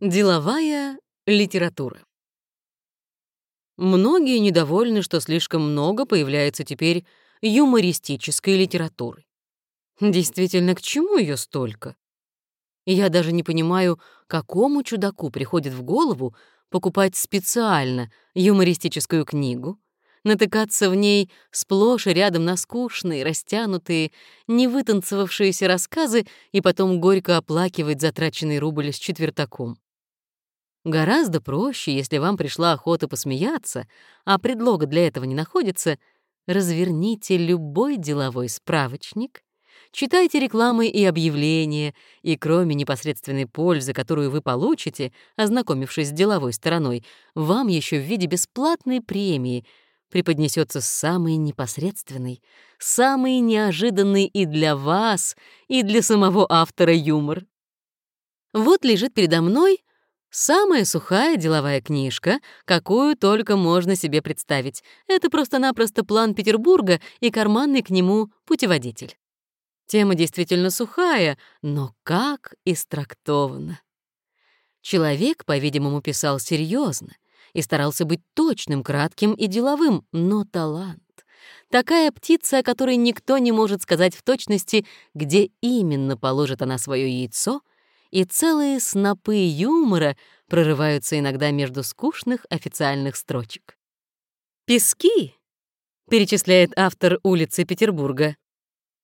Деловая литература. Многие недовольны, что слишком много появляется теперь юмористической литературы. Действительно, к чему ее столько? Я даже не понимаю, какому чудаку приходит в голову покупать специально юмористическую книгу, натыкаться в ней сплошь и рядом на скучные, растянутые, невытанцевавшиеся рассказы и потом горько оплакивать затраченный рубль с четвертаком. Гораздо проще, если вам пришла охота посмеяться, а предлога для этого не находится, разверните любой деловой справочник, читайте рекламы и объявления, и кроме непосредственной пользы, которую вы получите, ознакомившись с деловой стороной, вам еще в виде бесплатной премии преподнесется самый непосредственный, самый неожиданный и для вас, и для самого автора юмор. Вот лежит передо мной Самая сухая деловая книжка, какую только можно себе представить. Это просто-напросто план Петербурга и карманный к нему путеводитель. Тема действительно сухая, но как истрактована. Человек, по-видимому, писал серьезно и старался быть точным, кратким и деловым, но талант. Такая птица, о которой никто не может сказать в точности, где именно положит она свое яйцо — и целые снопы юмора прорываются иногда между скучных официальных строчек. «Пески», — перечисляет автор улицы Петербурга,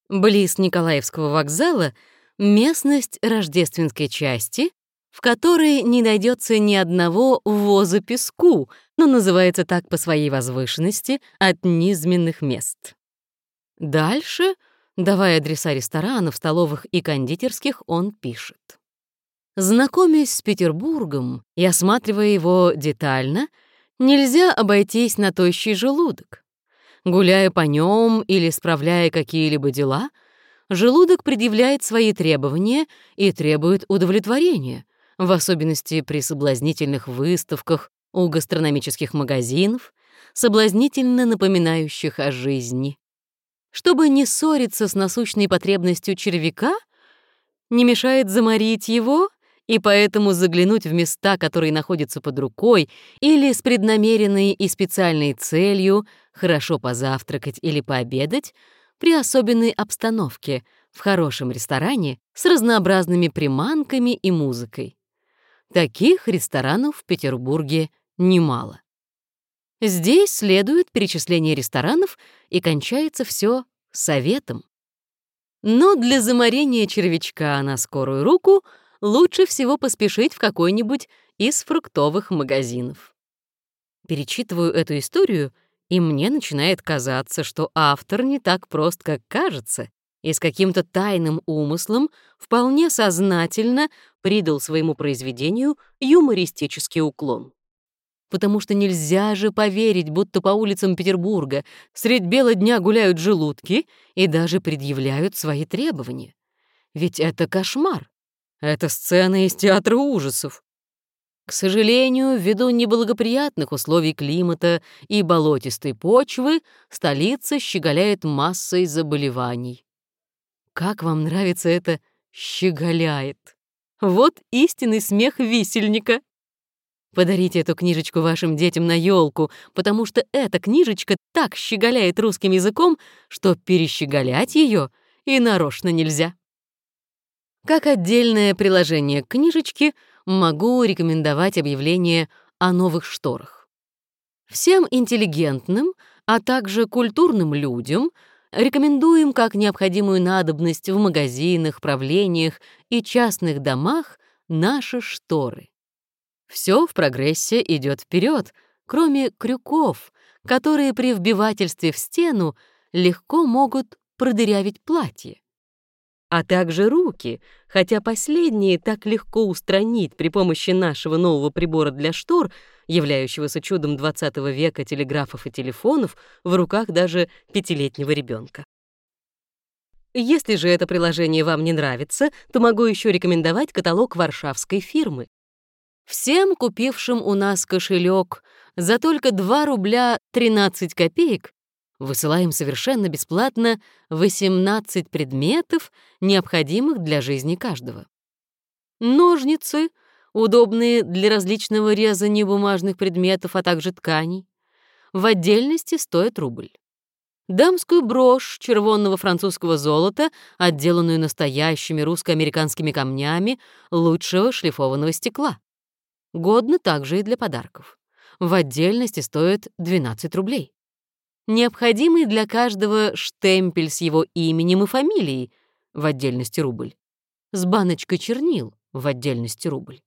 близ Николаевского вокзала местность рождественской части, в которой не найдется ни одного воза песку, но называется так по своей возвышенности от низменных мест. Дальше, давая адреса ресторанов, столовых и кондитерских, он пишет. Знакомясь с Петербургом и осматривая его детально, нельзя обойтись на тощий желудок. Гуляя по нем или справляя какие-либо дела, желудок предъявляет свои требования и требует удовлетворения, в особенности при соблазнительных выставках у гастрономических магазинов, соблазнительно напоминающих о жизни. Чтобы не ссориться с насущной потребностью червяка, не мешает заморить его и поэтому заглянуть в места, которые находятся под рукой, или с преднамеренной и специальной целью хорошо позавтракать или пообедать при особенной обстановке в хорошем ресторане с разнообразными приманками и музыкой. Таких ресторанов в Петербурге немало. Здесь следует перечисление ресторанов и кончается все советом. Но для заморения червячка на скорую руку — лучше всего поспешить в какой-нибудь из фруктовых магазинов. Перечитываю эту историю, и мне начинает казаться, что автор не так прост, как кажется, и с каким-то тайным умыслом вполне сознательно придал своему произведению юмористический уклон. Потому что нельзя же поверить, будто по улицам Петербурга средь бела дня гуляют желудки и даже предъявляют свои требования. Ведь это кошмар. Это сцена из театра ужасов. К сожалению, ввиду неблагоприятных условий климата и болотистой почвы, столица щеголяет массой заболеваний. Как вам нравится это «щеголяет»? Вот истинный смех висельника. Подарите эту книжечку вашим детям на елку, потому что эта книжечка так щеголяет русским языком, что перещеголять ее и нарочно нельзя. Как отдельное приложение к книжечке могу рекомендовать объявление о новых шторах. Всем интеллигентным, а также культурным людям рекомендуем как необходимую надобность в магазинах, правлениях и частных домах наши шторы. Все в прогрессе идет вперед, кроме крюков, которые при вбивательстве в стену легко могут продырявить платье а также руки, хотя последние так легко устранить при помощи нашего нового прибора для штор, являющегося чудом 20 века телеграфов и телефонов в руках даже пятилетнего ребенка. Если же это приложение вам не нравится, то могу еще рекомендовать каталог варшавской фирмы. Всем купившим у нас кошелек за только 2 рубля 13 копеек Высылаем совершенно бесплатно 18 предметов, необходимых для жизни каждого. Ножницы, удобные для различного резания бумажных предметов, а также тканей. В отдельности стоит рубль. Дамскую брошь червонного французского золота, отделанную настоящими русско-американскими камнями лучшего шлифованного стекла. Годно также и для подарков. В отдельности стоит 12 рублей. Необходимый для каждого штемпель с его именем и фамилией, в отдельности рубль. С баночкой чернил, в отдельности рубль.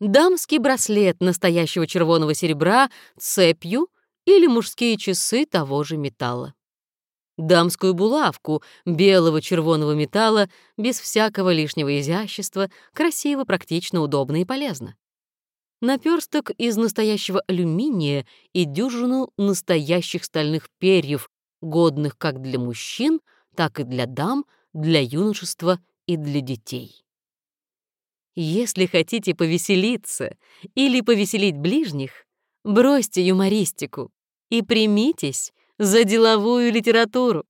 Дамский браслет настоящего червоного серебра цепью или мужские часы того же металла. Дамскую булавку белого червоного металла без всякого лишнего изящества, красиво, практично, удобно и полезно наперсток из настоящего алюминия и дюжину настоящих стальных перьев, годных как для мужчин, так и для дам, для юношества и для детей. Если хотите повеселиться или повеселить ближних, бросьте юмористику и примитесь за деловую литературу.